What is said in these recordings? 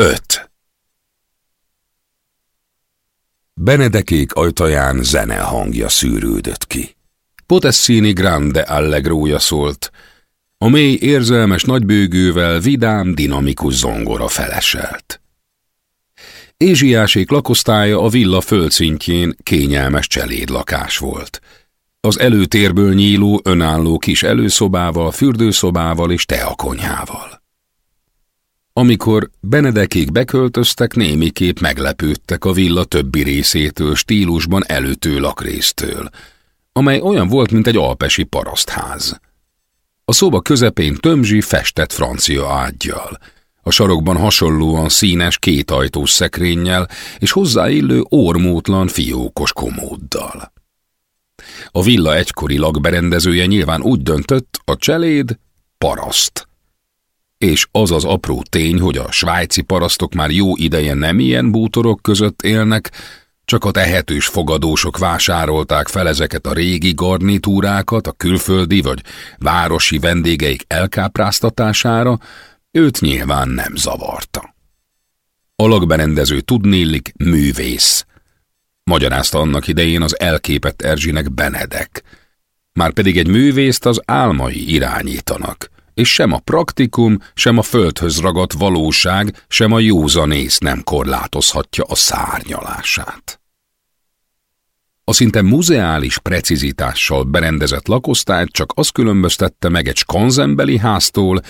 5. Benedekék ajtaján zene hangja szűrődött ki. Potessini Grande Allegrója szólt, a mély érzelmes nagybőgővel vidám, dinamikus zongora feleselt. Ézsiásék lakosztálya a villa földszintjén kényelmes cselédlakás volt. Az előtérből nyíló önálló kis előszobával, fürdőszobával és teakonyhával. Amikor Benedekék beköltöztek, némiképp meglepődtek a villa többi részétől, stílusban előtő lakrésztől, amely olyan volt, mint egy alpesi parasztház. A szoba közepén tömzsi festett francia ágyjal, a sarokban hasonlóan színes kétajtós szekrényel és hozzáillő ormótlan fiókos komóddal. A villa egykori lakberendezője nyilván úgy döntött, a cseléd paraszt, és az az apró tény, hogy a svájci parasztok már jó ideje nem ilyen bútorok között élnek, csak a tehetős fogadósok vásárolták fel ezeket a régi garnitúrákat a külföldi vagy városi vendégeik elkápráztatására, őt nyilván nem zavarta. Alakberendező tudnélik művész. Magyarázta annak idején az elképett Erzsinek Benedek. Már pedig egy művészt az álmai irányítanak és sem a praktikum, sem a földhöz ragadt valóság, sem a józanész nem korlátozhatja a szárnyalását. A szinte muzeális precizitással berendezett lakosztályt csak az különböztette meg egy skanzenbeli háztól,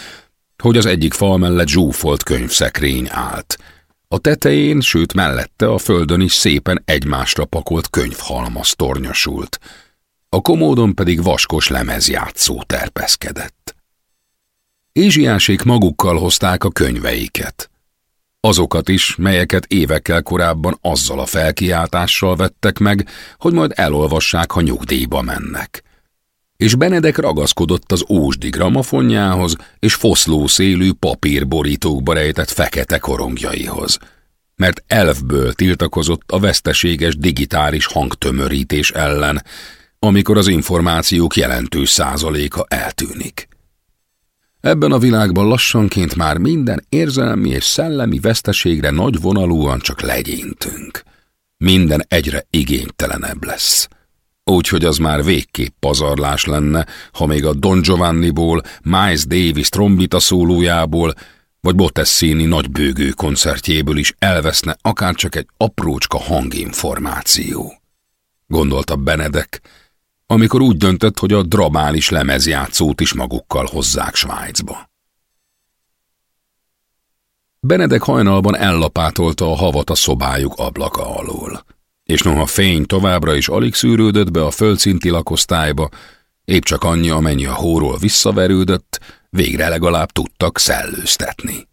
hogy az egyik fal mellett zsúfolt könyvszekrény állt. A tetején, sőt mellette a földön is szépen egymásra pakolt könyvhalmaz tornyosult. A komódon pedig vaskos lemezjátszó terpeszkedett. Ézsiásék magukkal hozták a könyveiket. Azokat is, melyeket évekkel korábban azzal a felkiáltással vettek meg, hogy majd elolvassák, ha nyugdíjba mennek. És Benedek ragaszkodott az ósdi gramafonjához és foszló szélű papírborítókba rejtett fekete korongjaihoz, mert elfből tiltakozott a veszteséges digitális hangtömörítés ellen, amikor az információk jelentős százaléka eltűnik. Ebben a világban lassanként már minden érzelmi és szellemi veszteségre nagy vonalúan csak legyintünk. Minden egyre igénytelenebb lesz. Úgyhogy az már végképp pazarlás lenne, ha még a Don Giovanniból, Miles Davis trombita szólójából, vagy Bottessini nagybőgő koncertjéből is elveszne akár csak egy aprócska hanginformáció. Gondolta Benedek, amikor úgy döntött, hogy a drabális lemezjátszót is magukkal hozzák Svájcba. Benedek hajnalban ellapátolta a havat a szobájuk ablaka alól, és noha fény továbbra is alig szűrődött be a földszinti lakosztályba, épp csak annyi, amennyi a hóról visszaverődött, végre legalább tudtak szellőztetni.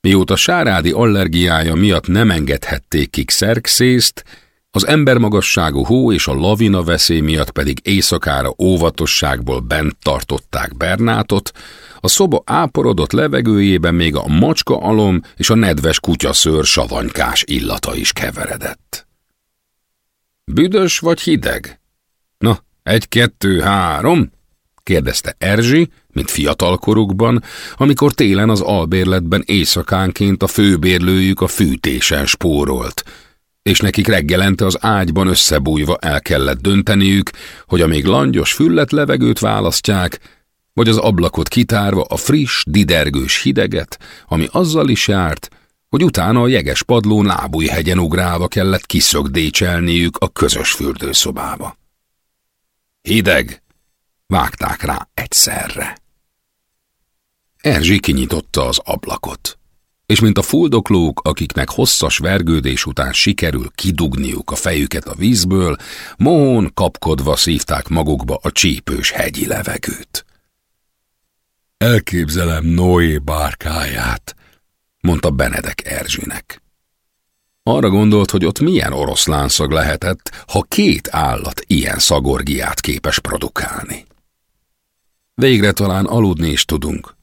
Mióta sárádi allergiája miatt nem engedhették ki szerkszészt, az embermagasságú hó és a lavina veszély miatt pedig éjszakára óvatosságból bent tartották Bernátot, a szoba áporodott levegőjében még a macska alom és a nedves kutyaszőr savanykás illata is keveredett. Büdös vagy hideg? Na, egy-kettő-három? kérdezte Erzsi, mint fiatalkorukban, amikor télen az albérletben éjszakánként a főbérlőjük a fűtésen spórolt, és nekik reggelente az ágyban összebújva el kellett dönteniük, hogy a még langyos füllet levegőt választják, vagy az ablakot kitárva a friss, didergős hideget, ami azzal is járt, hogy utána a jeges padlón lábújhegyen ugrálva kellett kiszögdécselniük a közös fürdőszobába. Hideg! Vágták rá egyszerre. Erzsi kinyitotta az ablakot és mint a fuldoklók, akiknek hosszas vergődés után sikerül kidugniuk a fejüket a vízből, mohón kapkodva szívták magukba a csípős hegyi levegőt. Elképzelem Noé bárkáját, mondta Benedek Erzsinek. Arra gondolt, hogy ott milyen oroszlánszag lehetett, ha két állat ilyen szagorgiát képes produkálni. Végre talán aludni is tudunk,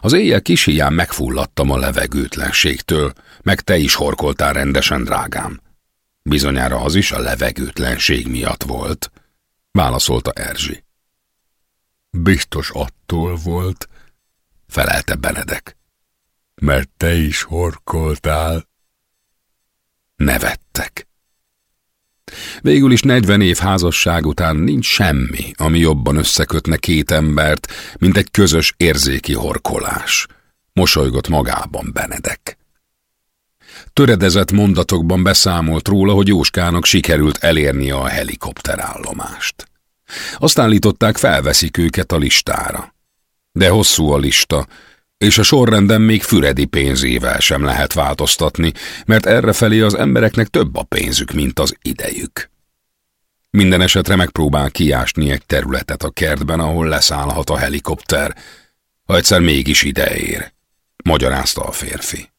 az éjjel kis hián megfulladtam a levegőtlenségtől, meg te is horkoltál rendesen, drágám. Bizonyára az is a levegőtlenség miatt volt, válaszolta Erzsi. Biztos attól volt, felelte Benedek. mert te is horkoltál. Nevettek. Végül is 40 év házasság után nincs semmi, ami jobban összekötne két embert, mint egy közös érzéki horkolás. Mosolygott magában Benedek. Töredezett mondatokban beszámolt róla, hogy Jóskának sikerült elérnie a helikopterállomást. Azt állították, felveszik őket a listára. De hosszú a lista, és a sorrenden még Füredi pénzével sem lehet változtatni, mert errefelé az embereknek több a pénzük, mint az idejük. Minden esetre megpróbál kiásni egy területet a kertben, ahol leszállhat a helikopter, ha egyszer mégis ideér, magyarázta a férfi.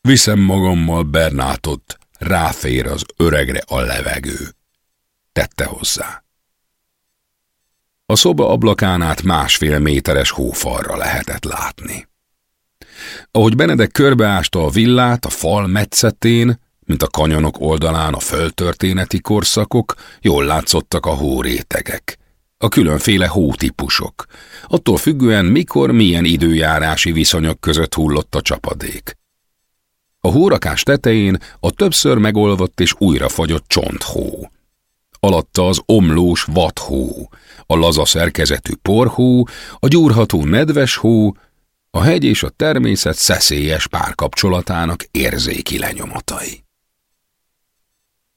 Viszem magammal Bernátot, ráfér az öregre a levegő, tette hozzá. A szoba ablakán át másfél méteres hófalra lehetett látni. Ahogy Benedek körbeásta a villát a fal metszetén, mint a kanyonok oldalán a földtörténeti korszakok, jól látszottak a hórétegek. A különféle hótípusok, attól függően mikor milyen időjárási viszonyok között hullott a csapadék. A hórakás tetején a többször megolvadt és újrafagyott csonthó. Alatta az omlós vadhó, a laza szerkezetű porhó, a gyúrható nedves hó, a hegy és a természet szeszélyes párkapcsolatának érzéki lenyomatai.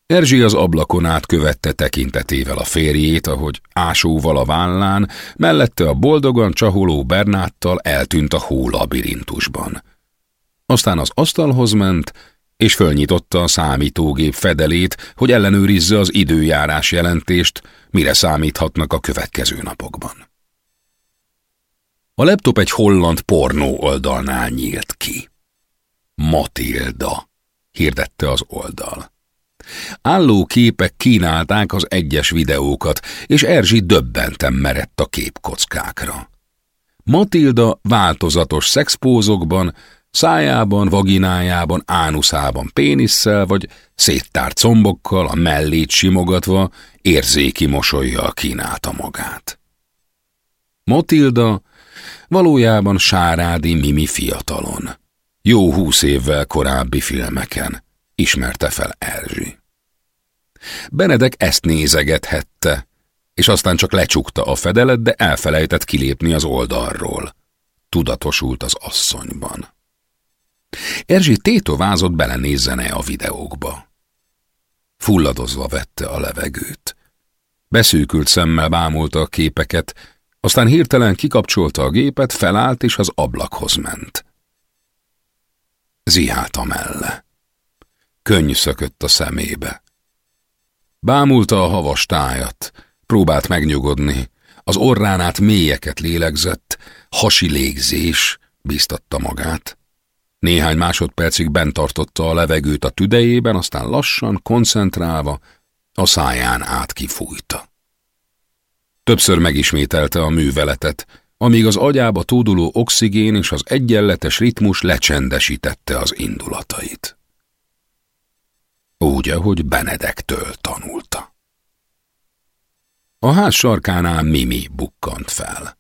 Erzsi az ablakon át követte tekintetével a férjét, ahogy ásóval a vállán, mellette a boldogan csaholó Bernáttal eltűnt a hó labirintusban. Aztán az asztalhoz ment, és fölnyitotta a számítógép fedelét, hogy ellenőrizze az időjárás jelentést, mire számíthatnak a következő napokban. A laptop egy holland pornó oldalnál nyílt ki. Matilda, hirdette az oldal. Álló képek kínálták az egyes videókat, és Erzsi döbbenten merett a képkockákra. Matilda változatos szexpózokban, Szájában, vaginájában, ánuszában pénisszel, vagy széttárt combokkal, a mellét simogatva, érzéki mosolyjal kínálta magát. Motilda valójában Sárádi Mimi fiatalon. Jó húsz évvel korábbi filmeken ismerte fel Erzsi. Benedek ezt nézegethette, és aztán csak lecsukta a fedelet, de elfelejtett kilépni az oldalról. Tudatosult az asszonyban. Erzsi tétovázott belenézzene a videókba. Fulladozva vette a levegőt. Beszűkült szemmel bámulta a képeket, aztán hirtelen kikapcsolta a gépet, felállt és az ablakhoz ment. Zihált a melle. Könny szökött a szemébe. Bámulta a havas tájat, próbált megnyugodni, az orrán át mélyeket lélegzett, hasi légzés, bíztatta magát. Néhány másodpercig bent tartotta a levegőt a tüdejében, aztán lassan, koncentrálva, a száján át kifújta. Többször megismételte a műveletet, amíg az agyába tóduló oxigén és az egyenletes ritmus lecsendesítette az indulatait. Úgy, ahogy Benedektől tanulta. A ház sarkánál Mimi bukkant fel.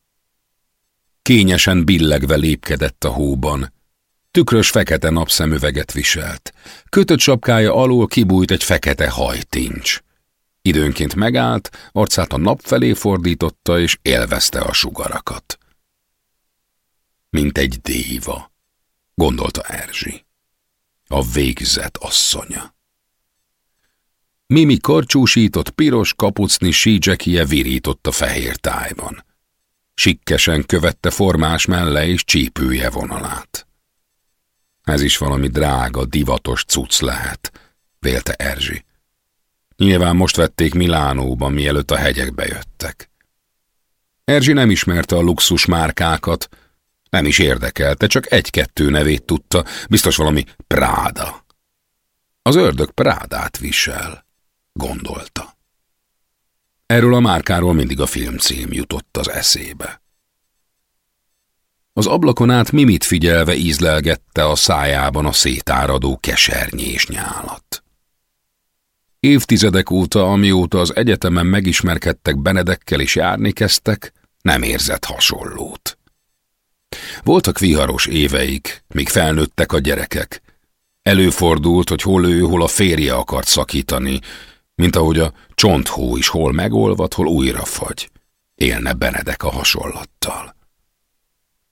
Kényesen billegve lépkedett a hóban, Tükrös fekete napszemüveget viselt. Kötött sapkája alól kibújt egy fekete hajtincs. Időnként megállt, arcát a nap felé fordította, és élvezte a sugarakat. Mint egy déva, gondolta Erzsi. A végzet asszonya. Mimi karcsúsított piros kapucni sídzsekie virított a fehér tájban. Sikkesen követte formás melle és csípője vonalát. Ez is valami drága, divatos cucc lehet, vélte Erzsi. Nyilván most vették Milánóban, mielőtt a hegyekbe jöttek. Erzsi nem ismerte a luxus márkákat, nem is érdekelte, csak egy-kettő nevét tudta, biztos valami Práda. Az ördög Prádát visel, gondolta. Erről a márkáról mindig a filmcím jutott az eszébe. Az ablakon át Mimit figyelve ízlelgette a szájában a szétáradó kesernyés nyálat. Évtizedek óta, amióta az egyetemen megismerkedtek Benedekkel és járni kezdtek, nem érzett hasonlót. Voltak viharos éveik, míg felnőttek a gyerekek. Előfordult, hogy hol ő, hol a férje akart szakítani, mint ahogy a csonthó is hol megolvad, hol újra fagy. Élne Benedek a hasonlattal.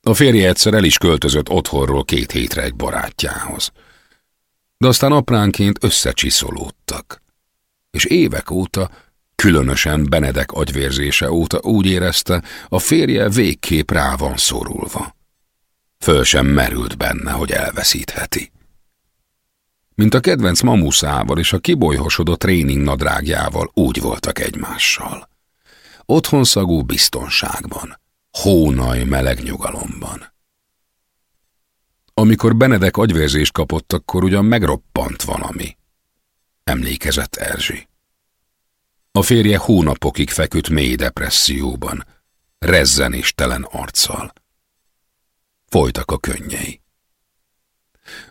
A férje egyszer el is költözött otthonról két hétre egy barátjához. De aztán apránként összecsiszolódtak. És évek óta, különösen Benedek agyvérzése óta úgy érezte, a férje végképp rá van szorulva. Föl sem merült benne, hogy elveszítheti. Mint a kedvenc mamuszával és a kibolyhosodott tréning nadrágjával úgy voltak egymással. Otthonszagú biztonságban, hónaj meleg nyugalomban. Amikor Benedek agyvérzést kapott, akkor ugyan megroppant valami. Emlékezett Erzsi. A férje hónapokig feküdt mély depresszióban, rezzenéstelen arccal. Folytak a könnyei.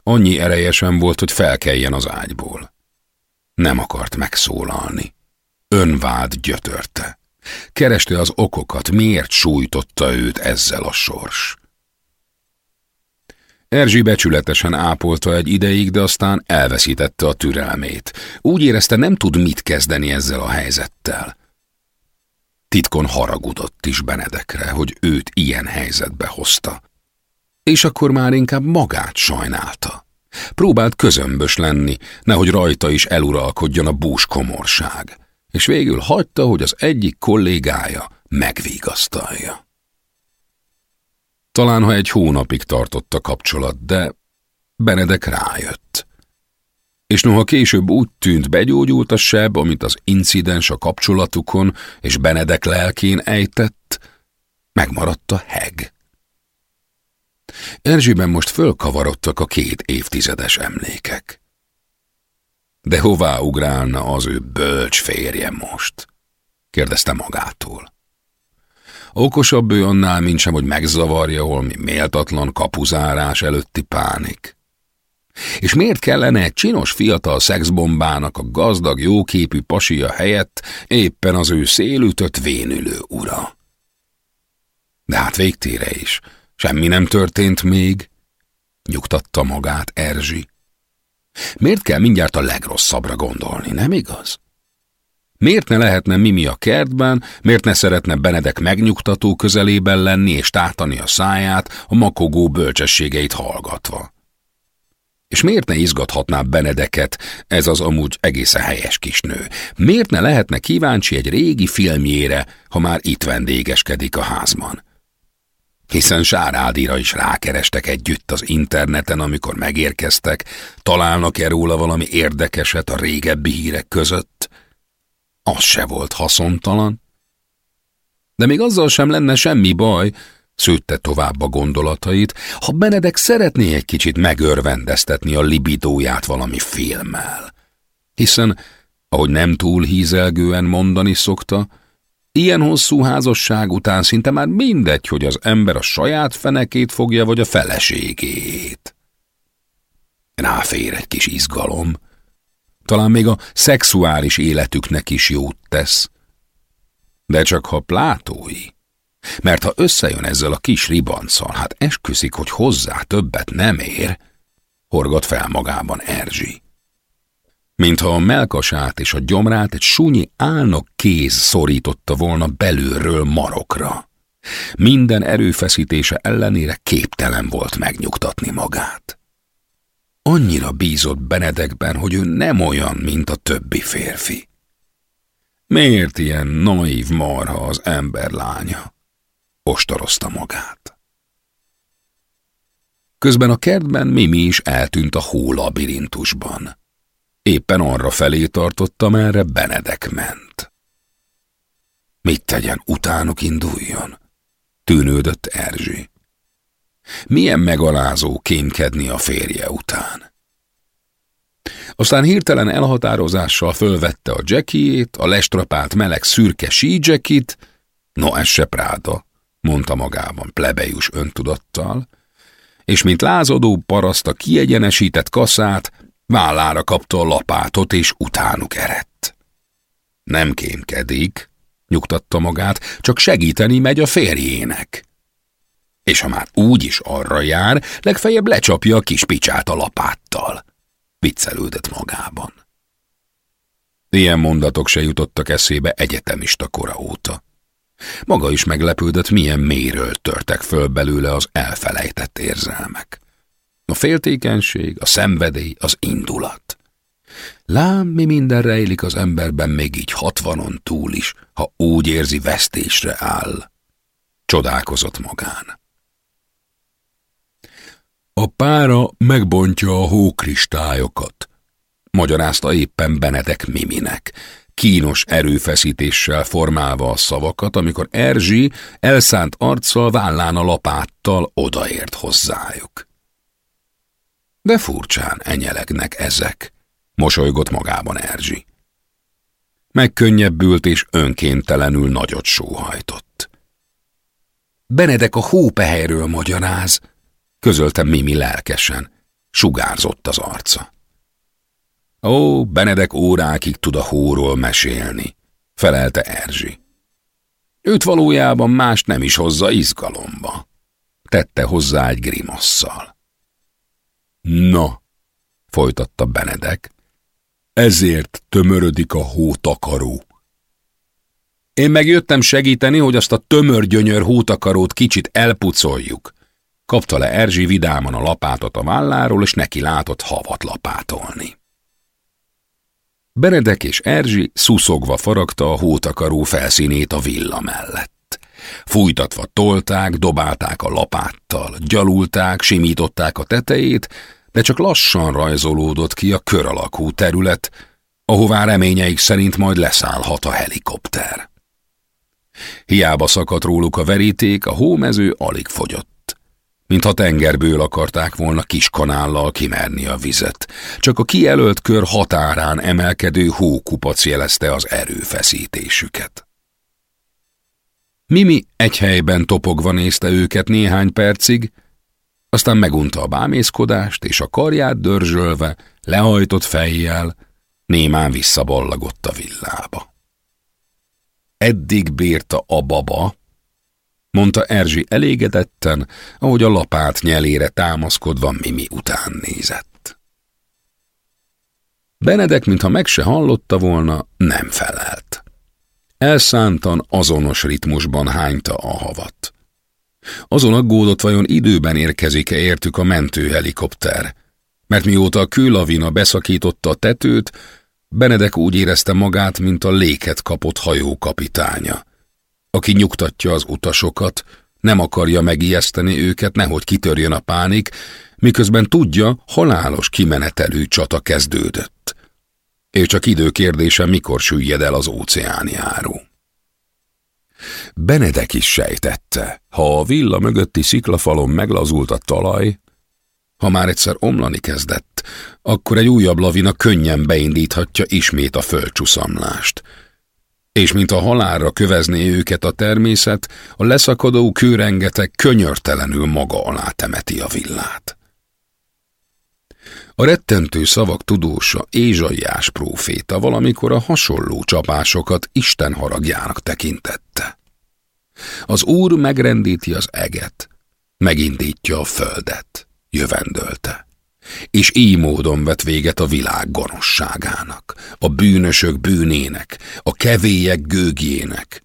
Annyi ereje sem volt, hogy felkeljen az ágyból. Nem akart megszólalni. Önvád gyötörte. Kereste az okokat, miért sújtotta őt ezzel a sors. Erzsi becsületesen ápolta egy ideig, de aztán elveszítette a türelmét. Úgy érezte, nem tud mit kezdeni ezzel a helyzettel. Titkon haragudott is Benedekre, hogy őt ilyen helyzetbe hozta. És akkor már inkább magát sajnálta. Próbált közömbös lenni, nehogy rajta is eluralkodjon a bús komorság, és végül hagyta, hogy az egyik kollégája megvigasztalja. Talán ha egy hónapig tartott a kapcsolat, de Benedek rájött. És noha később úgy tűnt begyógyult a seb, amit az incidens a kapcsolatukon és Benedek lelkén ejtett, megmaradt a heg. Erzsiben most fölkavarodtak a két évtizedes emlékek. De hová ugrálna az ő bölcs férje most? kérdezte magától. Okosabb ő annál, mint sem, hogy megzavarja holmi méltatlan kapuzárás előtti pánik. És miért kellene egy csinos fiatal szexbombának a gazdag, jóképű pasia helyett éppen az ő szélütött vénülő ura? De hát végtére is, semmi nem történt még, nyugtatta magát Erzsi. Miért kell mindjárt a legrosszabbra gondolni, nem igaz? Miért ne lehetne Mimi a kertben, miért ne szeretne Benedek megnyugtató közelében lenni és tátani a száját, a makogó bölcsességeit hallgatva? És miért ne izgathatná Benedeket, ez az amúgy egészen helyes kisnő? Miért ne lehetne kíváncsi egy régi filmjére, ha már itt vendégeskedik a házban? Hiszen Sárádira is rákerestek együtt az interneten, amikor megérkeztek, találnak-e róla valami érdekeset a régebbi hírek között? az se volt haszontalan. De még azzal sem lenne semmi baj, szőtte tovább a gondolatait, ha Benedek szeretné egy kicsit megörvendeztetni a libidóját valami filmmel. Hiszen, ahogy nem túl hízelgően mondani szokta, ilyen hosszú házasság után szinte már mindegy, hogy az ember a saját fenekét fogja, vagy a feleségét. Ráfér egy kis izgalom, talán még a szexuális életüknek is jót tesz. De csak ha plátói. Mert ha összejön ezzel a kis ribanccal, hát esküszik, hogy hozzá többet nem ér, horgat fel magában Erzsi. Mintha a melkasát és a gyomrát egy súnyi álnok kéz szorította volna belülről marokra. Minden erőfeszítése ellenére képtelen volt megnyugtatni magát. Annyira bízott Benedekben, hogy ő nem olyan, mint a többi férfi. Miért ilyen naív marha az ember lánya? Ostorozta magát. Közben a kertben Mimi is eltűnt a hólabirintusban. Éppen arra felé tartotta, merre Benedek ment. Mit tegyen, utánuk induljon? Tűnődött Erzsi. Milyen megalázó kémkedni a férje után. Aztán hirtelen elhatározással fölvette a jackiét, a lestrapált meleg szürke síjackit, no ez se práda, mondta magában plebejus öntudattal, és mint lázadó paraszt a kiegyenesített kaszát, vállára kapta a lapátot, és utánuk erett. Nem kémkedik, nyugtatta magát, csak segíteni megy a férjének És ha már úgy is arra jár, legfeljebb lecsapja a kis picsát a lapáttal. Viccelődött magában. Ilyen mondatok se jutottak eszébe egyetemista kora óta. Maga is meglepődött, milyen méről törtek föl belőle az elfelejtett érzelmek. A féltékenység, a szenvedély, az indulat. Lám, mi minden rejlik az emberben még így hatvanon túl is, ha úgy érzi vesztésre áll. Csodálkozott magán. A pára megbontja a hókristályokat, magyarázta éppen Benedek Miminek, kínos erőfeszítéssel formálva a szavakat, amikor Erzsi elszánt arccal vállán a lapáttal odaért hozzájuk. De furcsán enyelegnek ezek, mosolygott magában Erzsi. Megkönnyebbült és önkéntelenül nagyot sóhajtott. Benedek a hópehelyről magyaráz, közölte Mimi lelkesen, sugárzott az arca. Ó, Benedek órákig tud a hóról mesélni, felelte Erzsi. Őt valójában más nem is hozza izgalomba. Tette hozzá egy grimasszal. Na, folytatta Benedek, ezért tömörödik a hótakaró. Én megjöttem segíteni, hogy azt a tömör gyönyör hótakarót kicsit elpucoljuk. Kapta le Erzsi vidáman a lapátot a válláról, és neki látott havat lapátolni. Benedek és Erzsi szuszogva faragta a hótakaró felszínét a villa mellett. Fújtatva tolták, dobálták a lapáttal, gyalulták, simították a tetejét, de csak lassan rajzolódott ki a kör alakú terület, ahová reményeik szerint majd leszállhat a helikopter. Hiába szakadt róluk a veríték, a hómező alig fogyott mintha tengerből akarták volna kis kanállal kimerni a vizet. Csak a kijelölt kör határán emelkedő hókupac jelezte az erőfeszítésüket. Mimi egy helyben topogva nézte őket néhány percig, aztán megunta a bámészkodást, és a karját dörzsölve, lehajtott fejjel, némán visszaballagott a villába. Eddig bírta a baba, mondta Erzsi elégedetten, ahogy a lapát nyelére támaszkodva Mimi után nézett. Benedek, mintha meg se hallotta volna, nem felelt. Elszántan, azonos ritmusban hányta a havat. Azon aggódott, vajon időben érkezik-e értük a mentőhelikopter, mert mióta a kőlavina beszakította a tetőt, Benedek úgy érezte magát, mint a léket kapott hajó kapitánya aki nyugtatja az utasokat, nem akarja megijeszteni őket, nehogy kitörjön a pánik, miközben tudja, halálos kimenetelű csata kezdődött. És csak idő kérdése, mikor süllyed el az óceánjáró. Benedek is sejtette, ha a villa mögötti sziklafalon meglazult a talaj, ha már egyszer omlani kezdett, akkor egy újabb lavina könnyen beindíthatja ismét a földcsúszamlást – és mint a halálra kövezné őket a természet, a leszakadó kőrengeteg könyörtelenül maga alá temeti a villát. A rettentő szavak tudósa Ézsaiás próféta valamikor a hasonló csapásokat Isten haragjának tekintette. Az Úr megrendíti az eget, megindítja a földet, jövendölte és így módon vet véget a világ gonoszságának, a bűnösök bűnének, a kevélyek gőgjének,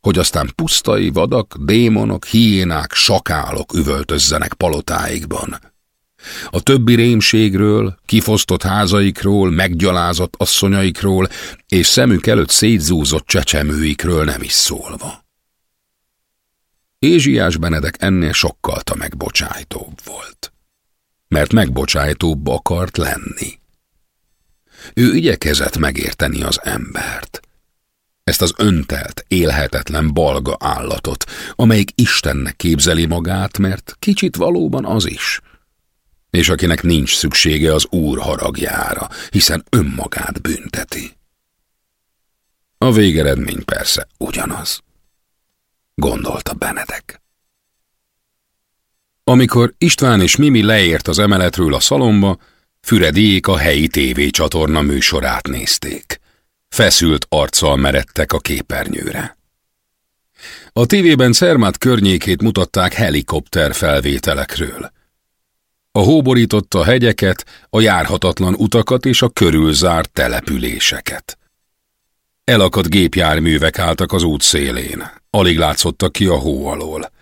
hogy aztán pusztai vadak, démonok, hiénák, sakálok üvöltözzenek palotáikban. A többi rémségről, kifosztott házaikról, meggyalázott asszonyaikról és szemük előtt szétzúzott csecsemőikről nem is szólva. Ézsiás Benedek ennél sokkal megbocsájtóbb volt mert megbocsájtóbb akart lenni. Ő igyekezett megérteni az embert. Ezt az öntelt, élhetetlen balga állatot, amelyik Istennek képzeli magát, mert kicsit valóban az is. És akinek nincs szüksége az Úr haragjára, hiszen önmagát bünteti. A végeredmény persze ugyanaz, gondolta Benedek. Amikor István és Mimi leért az emeletről a szalomba, Fürediék a helyi tévécsatorna műsorát nézték. Feszült arccal meredtek a képernyőre. A tévében Cermát környékét mutatták helikopter felvételekről. A hó borította a hegyeket, a járhatatlan utakat és a körülzárt településeket. Elakadt gépjárművek álltak az út szélén, alig látszottak ki a hó alól.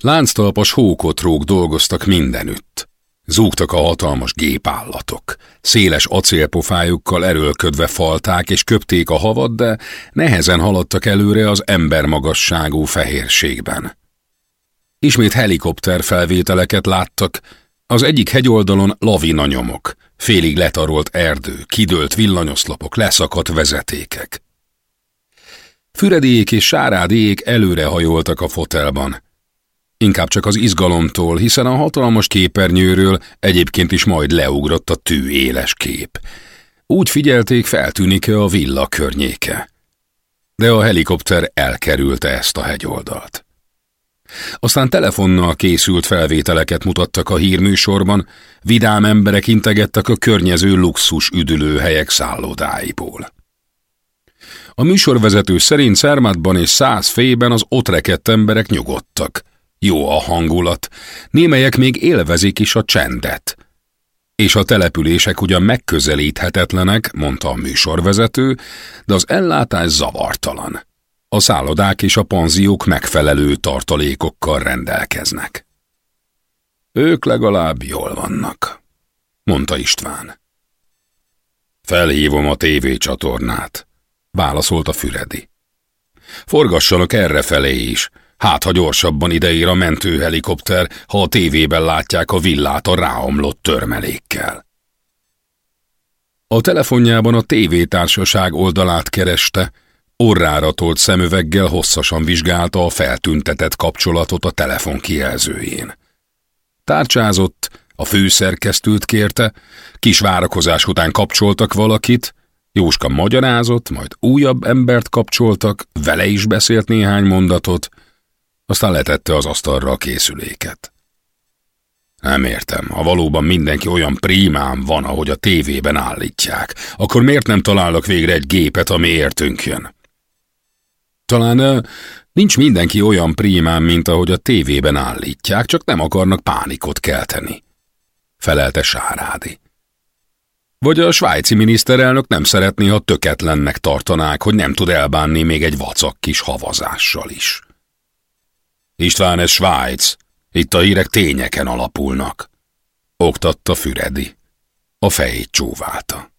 Lánctalpas hókotrók dolgoztak mindenütt. Zúgtak a hatalmas gépállatok. Széles acélpofájukkal erőlködve falták és köpték a havat, de nehezen haladtak előre az embermagasságú fehérségben. Ismét helikopter felvételeket láttak, az egyik hegyoldalon lavina nyomok, félig letarolt erdő, kidőlt villanyoszlopok, leszakadt vezetékek. Fürediék és sárádék előre hajoltak a fotelban. Inkább csak az izgalomtól, hiszen a hatalmas képernyőről egyébként is majd leugrott a tű éles kép. Úgy figyelték, feltűnik-e a villa környéke. De a helikopter elkerülte ezt a hegyoldalt. Aztán telefonnal készült felvételeket mutattak a hírműsorban, vidám emberek integettek a környező luxus üdülőhelyek szállodáiból. A műsorvezető szerint Szermátban és száz fében az ott rekedt emberek nyugodtak. Jó a hangulat, némelyek még élvezik is a csendet. És a települések ugyan megközelíthetetlenek, mondta a műsorvezető, de az ellátás zavartalan. A szállodák és a panziók megfelelő tartalékokkal rendelkeznek. Ők legalább jól vannak, mondta István. Felhívom a tévécsatornát, válaszolta Füredi. Forgassanak errefelé is, hát ha gyorsabban ideír a mentőhelikopter, ha a tévében látják a villát a ráomlott törmelékkel. A telefonjában a tévétársaság oldalát kereste, orrára tolt szemüveggel hosszasan vizsgálta a feltüntetett kapcsolatot a telefon kijelzőjén. Tárcsázott, a főszerkesztőt kérte, kis várakozás után kapcsoltak valakit, Jóska magyarázott, majd újabb embert kapcsoltak, vele is beszélt néhány mondatot, aztán letette az asztalra a készüléket. Nem értem, ha valóban mindenki olyan prímán van, ahogy a tévében állítják, akkor miért nem találnak végre egy gépet, ami értünk jön? Talán nincs mindenki olyan prímán, mint ahogy a tévében állítják, csak nem akarnak pánikot kelteni. Felelte Sárádi. Vagy a svájci miniszterelnök nem szeretné, ha töketlennek tartanák, hogy nem tud elbánni még egy vacak kis havazással is. István, ez Svájc. Itt a hírek tényeken alapulnak. Oktatta Füredi. A fejét csóválta.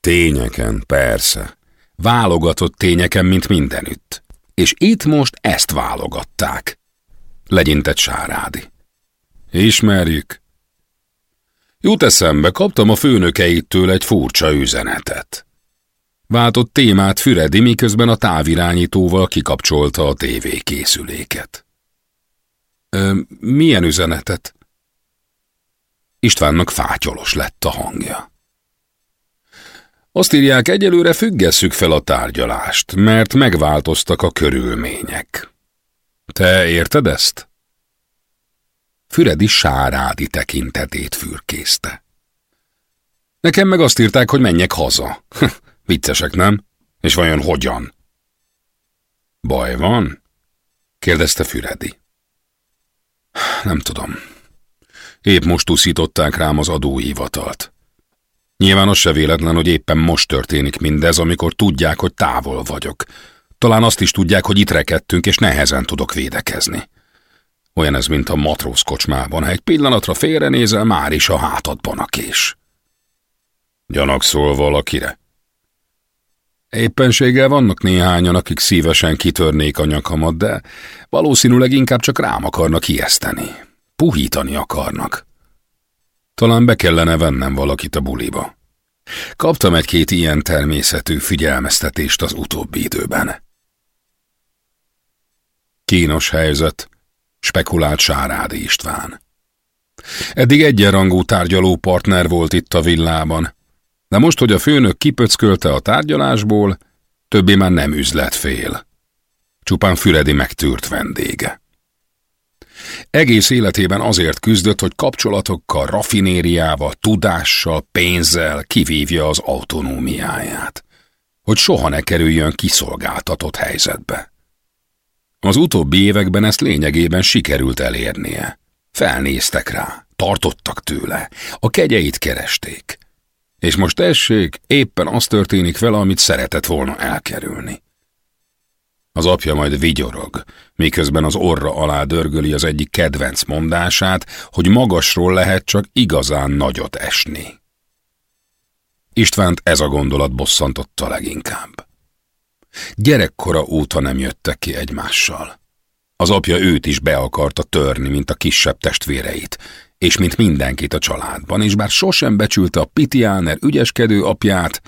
Tényeken, persze. Válogatott tényeken, mint mindenütt. És itt most ezt válogatták. Legyintett Sárádi. Ismerjük, Jut eszembe, kaptam a főnökeitől egy furcsa üzenetet. Váltott témát Füredi, miközben a távirányítóval kikapcsolta a tévékészüléket. Ö, milyen üzenetet? Istvánnak fátyolos lett a hangja. Azt írják, egyelőre függesszük fel a tárgyalást, mert megváltoztak a körülmények. Te érted ezt? Füredi sárádi tekintetét fürkészte. Nekem meg azt írták, hogy menjek haza. Viccesek, nem? És vajon hogyan? Baj van? kérdezte Füredi. Nem tudom. Épp most uszították rám az adóhivatalt. Nyilván az se véletlen, hogy éppen most történik mindez, amikor tudják, hogy távol vagyok. Talán azt is tudják, hogy itt rekedtünk, és nehezen tudok védekezni. Olyan ez, mint a matróz kocsmában. Ha egy pillanatra félrenézel, már is a hátadban a kés. Gyanakszol valakire? Éppenséggel vannak néhányan, akik szívesen kitörnék a nyakamat, de valószínűleg inkább csak rám akarnak ijeszteni. Puhítani akarnak. Talán be kellene vennem valakit a buliba. Kaptam egy-két ilyen természetű figyelmeztetést az utóbbi időben. Kínos helyzet, spekulált Sárádi István. Eddig egyenrangú tárgyaló partner volt itt a villában, de most, hogy a főnök kipöckölte a tárgyalásból, többé már nem üzletfél. Csupán Füredi megtűrt vendége. Egész életében azért küzdött, hogy kapcsolatokkal, rafinériával, tudással, pénzzel kivívja az autonómiáját. Hogy soha ne kerüljön kiszolgáltatott helyzetbe. Az utóbbi években ezt lényegében sikerült elérnie. Felnéztek rá, tartottak tőle, a kegyeit keresték. És most tessék, éppen az történik vele, amit szeretett volna elkerülni. Az apja majd vigyorog, miközben az orra alá dörgöli az egyik kedvenc mondását, hogy magasról lehet csak igazán nagyot esni. Istvánt ez a gondolat bosszantotta leginkább. Gyerekkora óta nem jöttek ki egymással. Az apja őt is be akarta törni, mint a kisebb testvéreit, és mint mindenkit a családban, és bár sosem becsülte a Pitiáner ügyeskedő apját,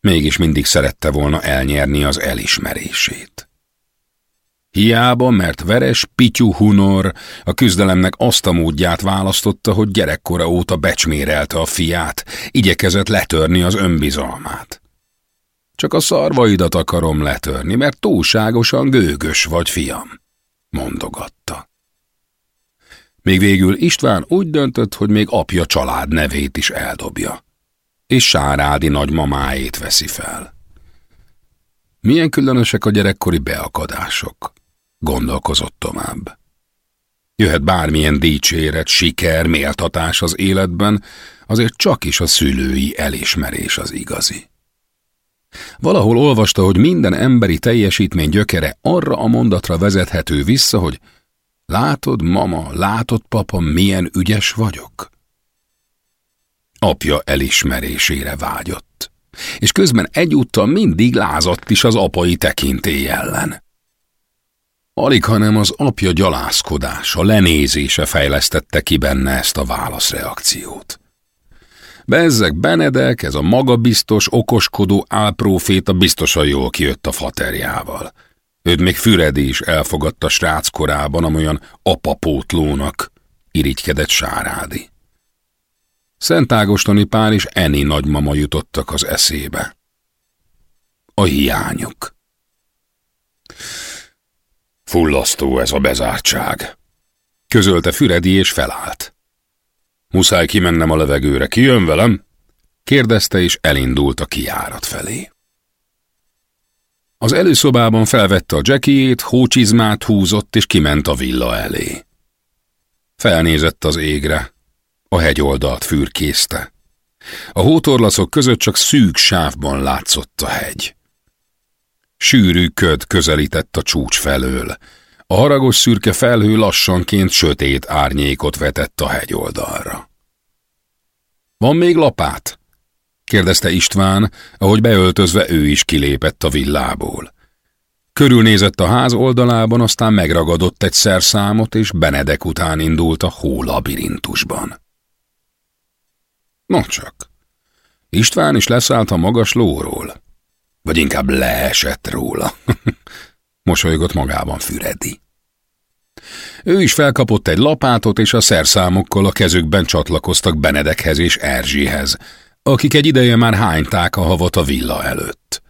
mégis mindig szerette volna elnyerni az elismerését. Hiába, mert veres Pityú Hunor a küzdelemnek azt a módját választotta, hogy gyerekkora óta becsmérelte a fiát, igyekezett letörni az önbizalmát. Csak a szarvaidat akarom letörni, mert túlságosan gőgös vagy, fiam, mondogatta. Még végül István úgy döntött, hogy még apja család nevét is eldobja és Sárádi nagymamáét veszi fel. Milyen különösek a gyerekkori beakadások, gondolkozott tovább. Jöhet bármilyen dicséret, siker, méltatás az életben, azért csak is a szülői elismerés az igazi. Valahol olvasta, hogy minden emberi teljesítmény gyökere arra a mondatra vezethető vissza, hogy látod, mama, látod, papa, milyen ügyes vagyok? Apja elismerésére vágyott, és közben egyúttal mindig lázadt is az apai tekintély ellen. Alig, hanem az apja gyalászkodása, lenézése fejlesztette ki benne ezt a válaszreakciót. Bezzek Benedek, ez a magabiztos, okoskodó álpróféta biztosan jól kijött a faterjával. Őt még Füredi is elfogadta srác korában, amolyan apapótlónak, irigykedett Sárádi. Szent Ágostoni Pál és Eni nagymama jutottak az eszébe. A hiányok. Fullasztó ez a bezártság. Közölte Füredi és felállt. Muszáj kimennem a levegőre, ki velem? Kérdezte és elindult a kiárat felé. Az előszobában felvette a jackiét, hócsizmát húzott és kiment a villa elé. Felnézett az égre, a hegyoldalt fürkészte. A hótorlaszok között csak szűk sávban látszott a hegy. Sűrű köd közelített a csúcs felől. A haragos szürke felhő lassanként sötét árnyékot vetett a hegyoldalra. Van még lapát? kérdezte István, ahogy beöltözve ő is kilépett a villából. Körülnézett a ház oldalában, aztán megragadott egy szerszámot, és Benedek után indult a hólabirintusban. No csak. István is leszállt a magas lóról. Vagy inkább leesett róla. Mosolygott magában Füredi. Ő is felkapott egy lapátot, és a szerszámokkal a kezükben csatlakoztak Benedekhez és Erzsihez, akik egy ideje már hányták a havat a villa előtt.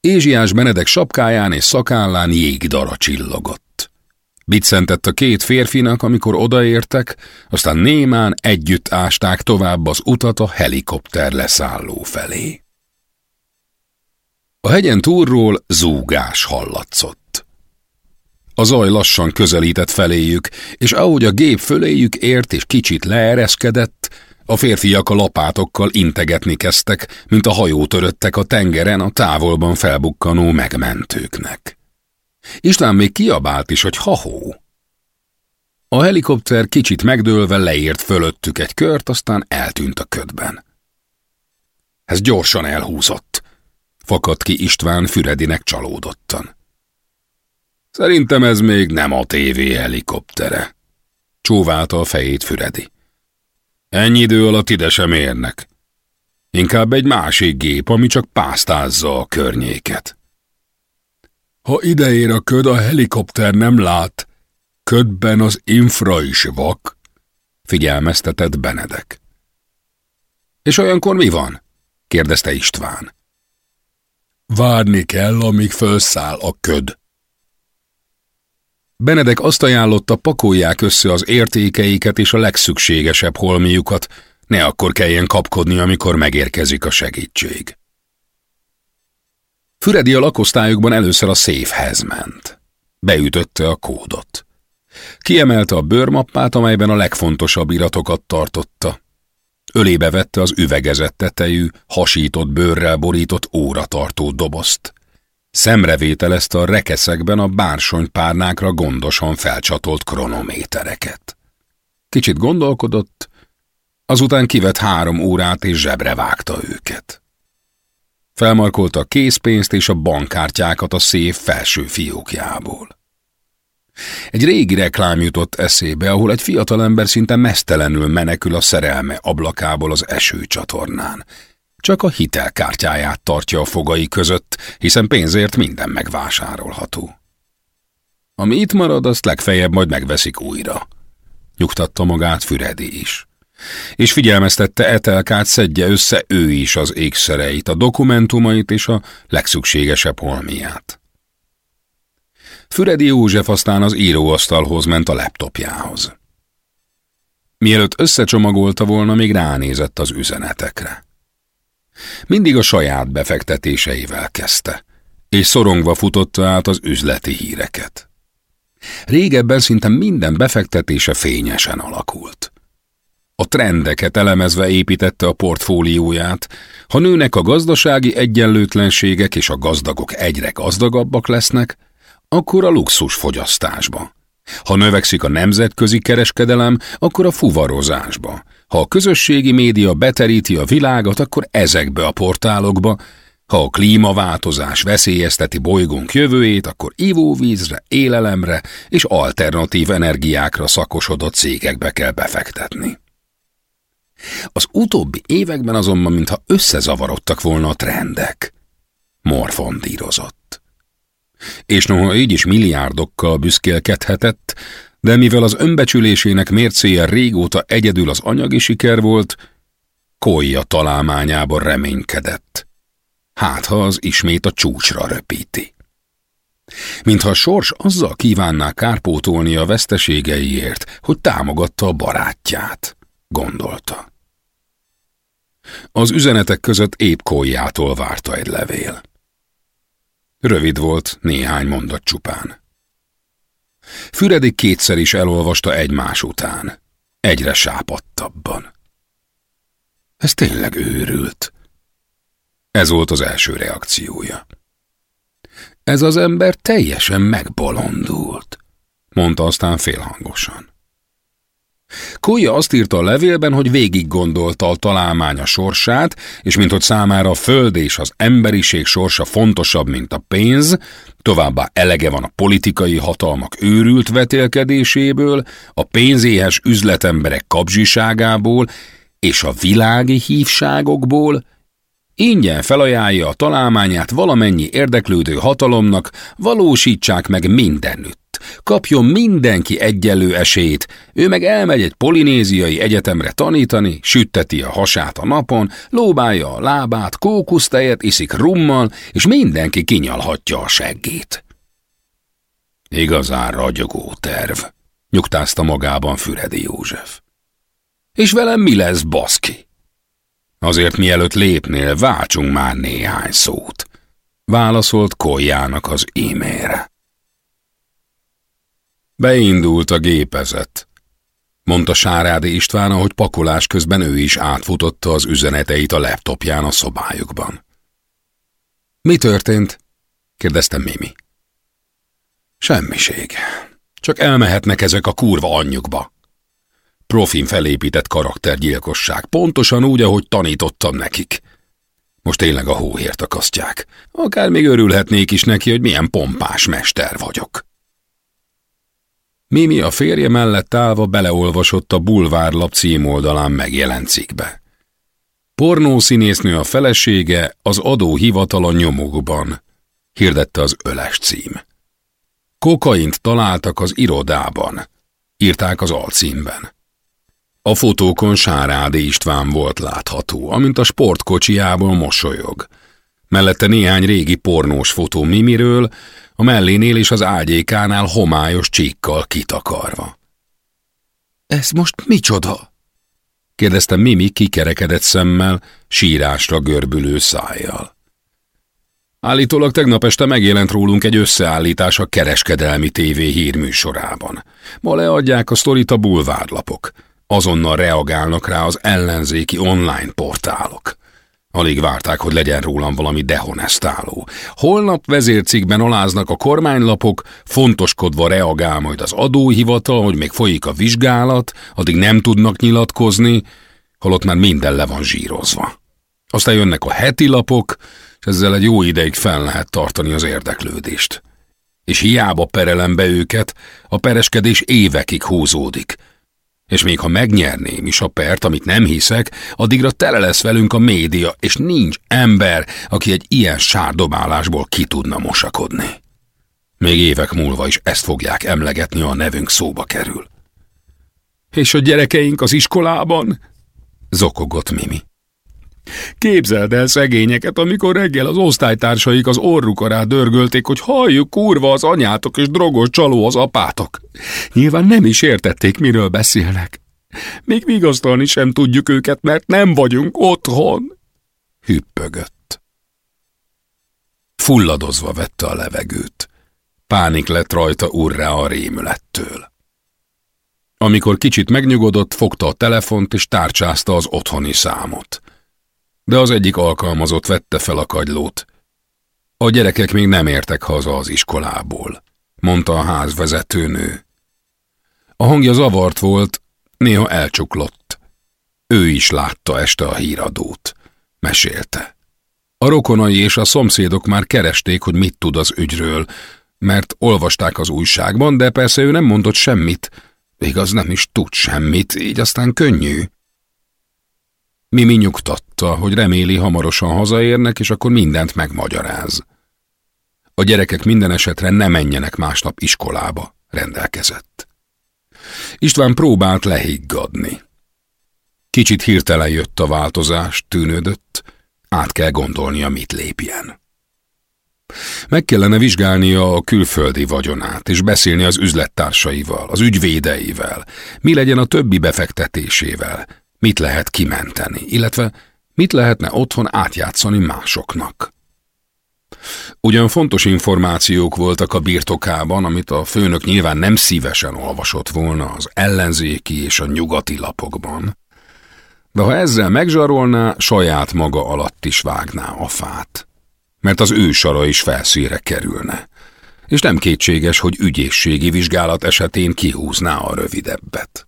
Ézsiás Benedek sapkáján és szakállán jégdara csillogott. Biccentett a két férfinak, amikor odaértek, aztán némán együtt ásták tovább az utat a helikopter leszálló felé. A hegyen túlról zúgás hallatszott. A zaj lassan közelített feléjük, és ahogy a gép föléjük ért és kicsit leereszkedett, a férfiak a lapátokkal integetni kezdtek, mint a hajó töröttek a tengeren a távolban felbukkanó megmentőknek. István még kiabált is, hogy hahó. A helikopter kicsit megdőlve leért fölöttük egy kört, aztán eltűnt a ködben. Ez gyorsan elhúzott, fakadt ki István Füredinek csalódottan. Szerintem ez még nem a tévé helikoptere, csóválta a fejét Füredi. Ennyi idő alatt ide sem érnek. Inkább egy másik gép, ami csak pásztázza a környéket. Ha ideér a köd, a helikopter nem lát. Ködben az infra is vak, figyelmeztetett Benedek. És olyankor mi van? kérdezte István. Várni kell, amíg felszáll a köd. Benedek azt ajánlotta, pakolják össze az értékeiket és a legszükségesebb holmiukat, ne akkor kelljen kapkodni, amikor megérkezik a segítség. Füredi a lakosztályokban először a széfhez ment. Beütötte a kódot. Kiemelte a bőrmappát, amelyben a legfontosabb iratokat tartotta. Ölébe vette az üvegezett tetejű, hasított bőrrel borított óratartó dobozt. Szemrevételezte a rekeszekben a bársonypárnákra gondosan felcsatolt kronométereket. Kicsit gondolkodott, azután kivett három órát és zsebre vágta őket. Felmarkolta a készpénzt és a bankkártyákat a szép felső fiókjából. Egy régi reklám jutott eszébe, ahol egy fiatalember szinte mesztelenül menekül a szerelme ablakából az esőcsatornán. Csak a hitelkártyáját tartja a fogai között, hiszen pénzért minden megvásárolható. Ami itt marad, azt legfeljebb majd megveszik újra. Nyugtatta magát Füredi is. És figyelmeztette Etelkát szedje össze ő is az ékszereit, a dokumentumait és a legszükségesebb holmiát. Füredi József aztán az íróasztalhoz ment a laptopjához. Mielőtt összecsomagolta volna, még ránézett az üzenetekre. Mindig a saját befektetéseivel kezdte, és szorongva futotta át az üzleti híreket. Régebben szinte minden befektetése fényesen alakult. A trendeket elemezve építette a portfólióját, ha nőnek a gazdasági egyenlőtlenségek és a gazdagok egyre gazdagabbak lesznek, akkor a luxus fogyasztásba. Ha növekszik a nemzetközi kereskedelem, akkor a fuvarozásba. Ha a közösségi média beteríti a világot, akkor ezekbe a portálokba, ha a klímaváltozás veszélyezteti bolygónk jövőjét, akkor ivóvízre, élelemre és alternatív energiákra szakosodott cégekbe kell befektetni. Az utóbbi években azonban mintha összezavarodtak volna a trendek. Morfondírozott. És noha így is milliárdokkal büszkélkedhetett, de mivel az önbecsülésének mércéje régóta egyedül az anyagi siker volt, Kolja találmányában reménykedett. Hát, ha az ismét a csúcsra röpíti. Mintha a sors azzal kívánná kárpótolni a veszteségeiért, hogy támogatta a barátját, gondolta. Az üzenetek között épp Kójától várta egy levél. Rövid volt, néhány mondat csupán. Füredi kétszer is elolvasta egymás után, egyre sápadtabban. Ez tényleg őrült. Ez volt az első reakciója. Ez az ember teljesen megbolondult, mondta aztán félhangosan. Kója azt írta a levélben, hogy végig gondolta a találmánya sorsát, és minthogy számára a föld és az emberiség sorsa fontosabb, mint a pénz, továbbá elege van a politikai hatalmak őrült vetélkedéséből, a pénzéhes üzletemberek kapzsiságából és a világi hívságokból, ingyen felajánlja a találmányát valamennyi érdeklődő hatalomnak, valósítsák meg mindenütt kapjon mindenki egyenlő esélyt, ő meg elmegy egy polinéziai egyetemre tanítani, sütteti a hasát a napon, lóbálja a lábát, kókusztejet iszik rummal, és mindenki kinyalhatja a seggét. Igazán ragyogó terv, nyugtázta magában Füredi József. És velem mi lesz, baszki? Azért mielőtt lépnél, váltsunk már néhány szót, válaszolt Koljának az e-mailre. Beindult a gépezet, mondta Sárádi István, ahogy pakolás közben ő is átfutotta az üzeneteit a laptopján a szobájukban. Mi történt? kérdezte Mimi. Semmiség. Csak elmehetnek ezek a kurva anyjukba. Profin felépített karaktergyilkosság, pontosan úgy, ahogy tanítottam nekik. Most tényleg a hóhért akasztják. Akár még örülhetnék is neki, hogy milyen pompás mester vagyok. Mimi a férje mellett állva beleolvasott a bulvárlap címoldalán megjelent cikkbe. Pornószínésznő a felesége az adóhivatal a nyomokban, hirdette az öles cím. Kokaint találtak az irodában, írták az alcímben. A fotókon Sárádi István volt látható, amint a sportkocsiából mosolyog. Mellette néhány régi pornós fotó Mimiről, a mellénél és az ágyékánál homályos csíkkal kitakarva. Ez most micsoda? kérdezte Mimi kikerekedett szemmel, sírásra görbülő szájjal. Állítólag tegnap este megjelent rólunk egy összeállítás a kereskedelmi tévé hírműsorában. Ma leadják a sztorit a bulvárlapok. Azonnal reagálnak rá az ellenzéki online portálok. Alig várták, hogy legyen rólam valami dehonestáló. Holnap vezércikben aláznak a kormánylapok, fontoskodva reagál majd az adóhivatal, hogy még folyik a vizsgálat, addig nem tudnak nyilatkozni, holott már minden le van zsírozva. Aztán jönnek a heti lapok, és ezzel egy jó ideig fel lehet tartani az érdeklődést. És hiába perelem be őket, a pereskedés évekig húzódik. És még ha megnyerném is a pert, amit nem hiszek, addigra tele lesz velünk a média, és nincs ember, aki egy ilyen sárdobálásból ki tudna mosakodni. Még évek múlva is ezt fogják emlegetni, a nevünk szóba kerül. És a gyerekeink az iskolában? Zokogott Mimi. Képzeld el szegényeket, amikor reggel az osztálytársaik az orruk alá dörgölték, hogy halljuk kurva az anyátok és drogos csaló az apátok. Nyilván nem is értették, miről beszélnek. Még vigasztalni sem tudjuk őket, mert nem vagyunk otthon. Hüppögött. Fulladozva vette a levegőt. Pánik lett rajta urrá a rémülettől. Amikor kicsit megnyugodott, fogta a telefont és tárcsázta az otthoni számot de az egyik alkalmazott vette fel a kagylót. A gyerekek még nem értek haza az iskolából, mondta a házvezetőnő. A hangja zavart volt, néha elcsuklott. Ő is látta este a híradót. Mesélte. A rokonai és a szomszédok már keresték, hogy mit tud az ügyről, mert olvasták az újságban, de persze ő nem mondott semmit, igaz nem is tud semmit, így aztán könnyű. Mimi nyugtatta, hogy reméli hamarosan hazaérnek, és akkor mindent megmagyaráz. A gyerekek minden esetre ne menjenek másnap iskolába, rendelkezett. István próbált lehiggadni. Kicsit hirtelen jött a változás, tűnődött, át kell gondolnia, mit lépjen. Meg kellene vizsgálnia a külföldi vagyonát, és beszélni az üzlettársaival, az ügyvédeivel, mi legyen a többi befektetésével, Mit lehet kimenteni, illetve mit lehetne otthon átjátszani másoknak? Ugyan fontos információk voltak a birtokában, amit a főnök nyilván nem szívesen olvasott volna az ellenzéki és a nyugati lapokban, de ha ezzel megzsarolná, saját maga alatt is vágná a fát, mert az ő sara is felszíre kerülne, és nem kétséges, hogy ügyészségi vizsgálat esetén kihúzná a rövidebbet.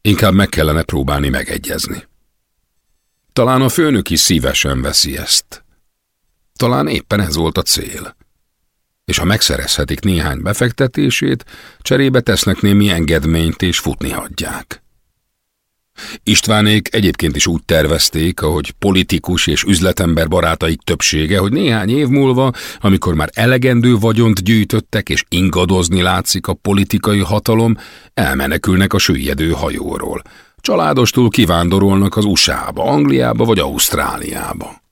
Inkább meg kellene próbálni megegyezni. Talán a főnök is szívesen veszi ezt. Talán éppen ez volt a cél. És ha megszerezhetik néhány befektetését, cserébe tesznek némi engedményt és futni hagyják. Istvánék egyébként is úgy tervezték, ahogy politikus és üzletember barátaik többsége, hogy néhány év múlva, amikor már elegendő vagyont gyűjtöttek és ingadozni látszik a politikai hatalom, elmenekülnek a süllyedő hajóról. Családostul kivándorolnak az USA-ba, Angliába vagy Ausztráliába.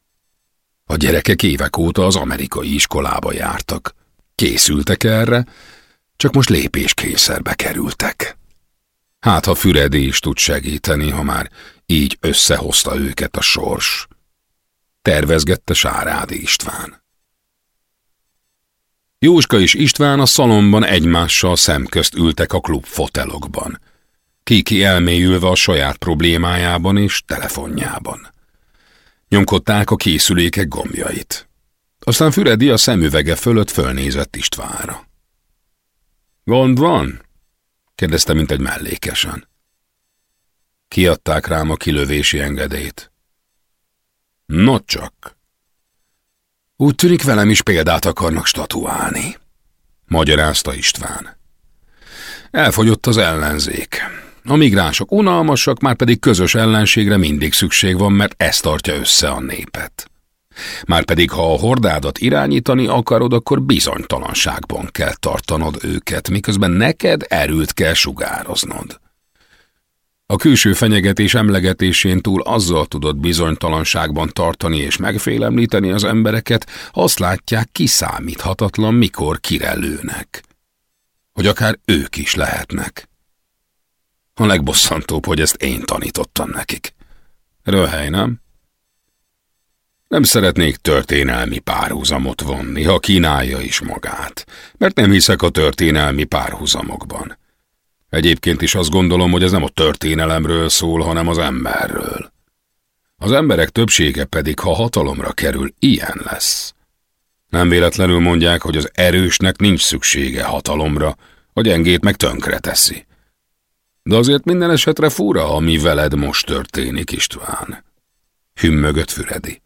A gyerekek évek óta az amerikai iskolába jártak. Készültek erre, csak most lépéskényszerbe kerültek. Hát, ha Füredi tud segíteni, ha már így összehozta őket a sors. Tervezgette Sárádi István. Jóska és István a szalomban egymással szemközt ültek a klub fotelokban. Kiki elmélyülve a saját problémájában és telefonjában. Nyomkodták a készülékek gombjait. Aztán Füredi a szemüvege fölött fölnézett Istvánra. Gond van? kérdezte, mint egy mellékesen. Kiadták rám a kilövési engedélyt. No csak. Úgy tűnik velem is példát akarnak statuálni, magyarázta István. Elfogyott az ellenzék. A migránsok unalmasak, már pedig közös ellenségre mindig szükség van, mert ez tartja össze a népet. Márpedig, ha a hordádat irányítani akarod, akkor bizonytalanságban kell tartanod őket, miközben neked erőt kell sugároznod. A külső fenyegetés emlegetésén túl azzal tudod bizonytalanságban tartani és megfélemlíteni az embereket, azt látják kiszámíthatatlan, mikor kirelőnek. Hogy akár ők is lehetnek. A legbosszantóbb, hogy ezt én tanítottam nekik. Röhely, nem? Nem szeretnék történelmi párhuzamot vonni, ha kínálja is magát, mert nem hiszek a történelmi párhuzamokban. Egyébként is azt gondolom, hogy ez nem a történelemről szól, hanem az emberről. Az emberek többsége pedig, ha hatalomra kerül, ilyen lesz. Nem véletlenül mondják, hogy az erősnek nincs szüksége hatalomra, a gyengét meg tönkre teszi. De azért minden esetre fura, ami veled most történik, István. Hümmögött Füredi.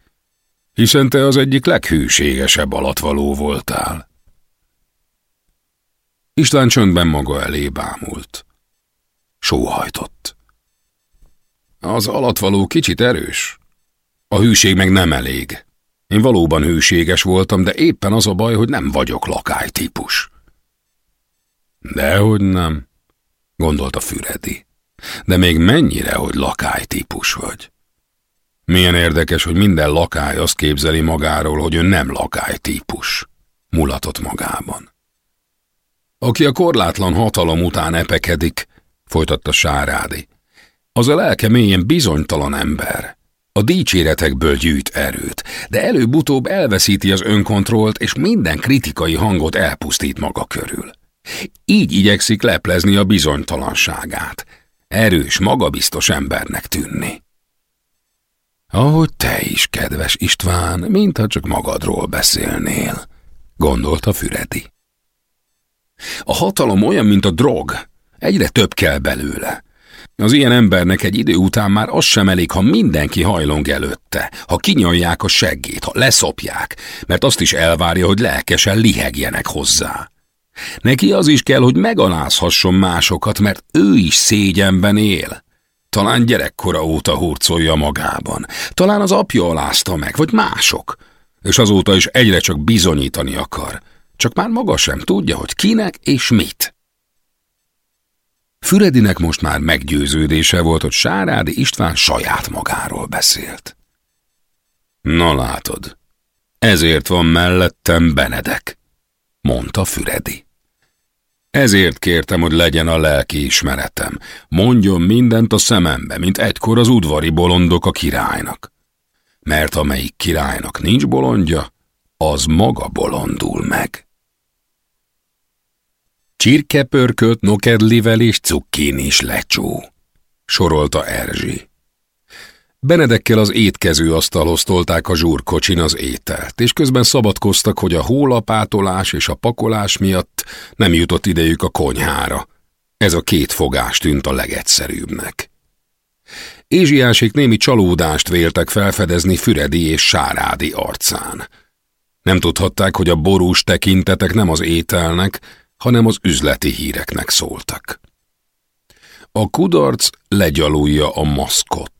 Hiszen te az egyik leghűségesebb alatvaló voltál. István csöndben maga elé bámult. Sóhajtott. Az alatvaló kicsit erős. A hűség meg nem elég. Én valóban hűséges voltam, de éppen az a baj, hogy nem vagyok lakálytípus. Dehogy nem, gondolta Füredi. De még mennyire, hogy lakálytípus vagy? Milyen érdekes, hogy minden lakály azt képzeli magáról, hogy ő nem lakálytípus. Mulatott magában. Aki a korlátlan hatalom után epekedik, folytatta Sárádi, az a lelke mélyen bizonytalan ember. A dicséretekből gyűjt erőt, de előbb-utóbb elveszíti az önkontrollt, és minden kritikai hangot elpusztít maga körül. Így igyekszik leplezni a bizonytalanságát. Erős, magabiztos embernek tűnni. Ahogy te is, kedves István, mintha csak magadról beszélnél, gondolta Füredi. A hatalom olyan, mint a drog, egyre több kell belőle. Az ilyen embernek egy idő után már az sem elég, ha mindenki hajlong előtte, ha kinyalják a seggét, ha leszopják, mert azt is elvárja, hogy lelkesen lihegjenek hozzá. Neki az is kell, hogy megalázhasson másokat, mert ő is szégyenben él. Talán gyerekkora óta hurcolja magában. Talán az apja alázta meg, vagy mások. És azóta is egyre csak bizonyítani akar. Csak már maga sem tudja, hogy kinek és mit. Füredinek most már meggyőződése volt, hogy Sárádi István saját magáról beszélt. Na látod, ezért van mellettem Benedek, mondta Füredi. Ezért kértem, hogy legyen a lelki ismeretem. Mondjon mindent a szemembe, mint egykor az udvari bolondok a királynak. Mert amelyik királynak nincs bolondja, az maga bolondul meg. Csirkepörkölt nokedlivel és cukkin is lecsó, sorolta Erzsi. Benedekkel az étkező asztalhoz tolták a zsúrkocsin az ételt, és közben szabadkoztak, hogy a hólapátolás és a pakolás miatt nem jutott idejük a konyhára. Ez a két fogás tűnt a legegyszerűbbnek. Ézsiásik némi csalódást véltek felfedezni Füredi és Sárádi arcán. Nem tudhatták, hogy a borús tekintetek nem az ételnek, hanem az üzleti híreknek szóltak. A kudarc legyalulja a maszkot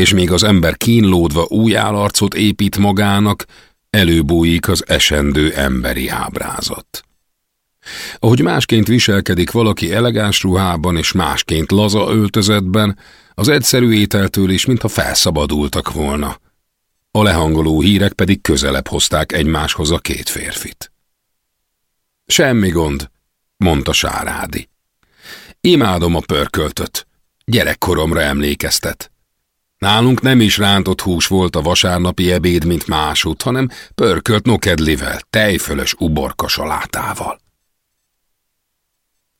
és még az ember kínlódva új állarcot épít magának, előbújik az esendő emberi ábrázat. Ahogy másként viselkedik valaki elegáns ruhában és másként laza öltözetben, az egyszerű ételtől is, mintha felszabadultak volna. A lehangoló hírek pedig közelebb hozták egymáshoz a két férfit. Semmi gond, mondta Sárádi. Imádom a pörköltöt. Gyerekkoromra emlékeztet. Nálunk nem is rántott hús volt a vasárnapi ebéd, mint másút, hanem pörkölt nokedlivel, tejfölös uborka salátával.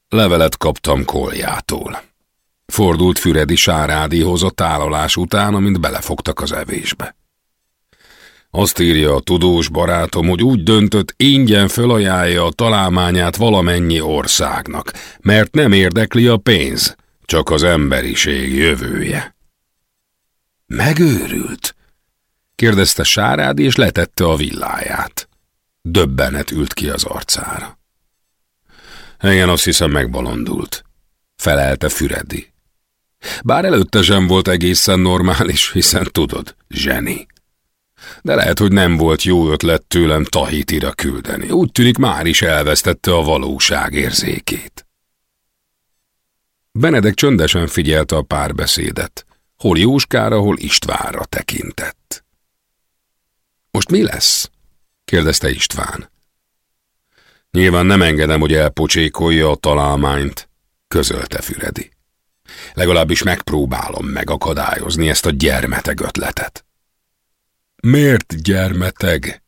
Levelet kaptam Koljától. Fordult Füredi Sárádihoz a tálalás után, amint belefogtak az evésbe. Azt írja a tudós barátom, hogy úgy döntött, ingyen fölajánlja a találmányát valamennyi országnak, mert nem érdekli a pénz, csak az emberiség jövője. Megőrült? kérdezte Sárádi, és letette a villáját. Döbbenet ült ki az arcára. Igen, azt hiszem megbalondult, felelte Füredi. Bár előtte sem volt egészen normális, hiszen tudod, zseni. De lehet, hogy nem volt jó ötlet tőlem Tahitira küldeni. Úgy tűnik már is elvesztette a valóság érzékét. Benedek csöndesen figyelte a párbeszédet hol Jóskára, hol Istvánra tekintett. Most mi lesz? kérdezte István. Nyilván nem engedem, hogy elpocsékolja a találmányt, közölte Füredi. Legalábbis megpróbálom megakadályozni ezt a gyermeteg ötletet. Miért gyermeteg?